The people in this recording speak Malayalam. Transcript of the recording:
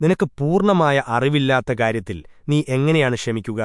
നിനക്ക് പൂർണമായ അറിവില്ലാത്ത കാര്യത്തിൽ നീ എങ്ങനെയാണ് ക്ഷമിക്കുക?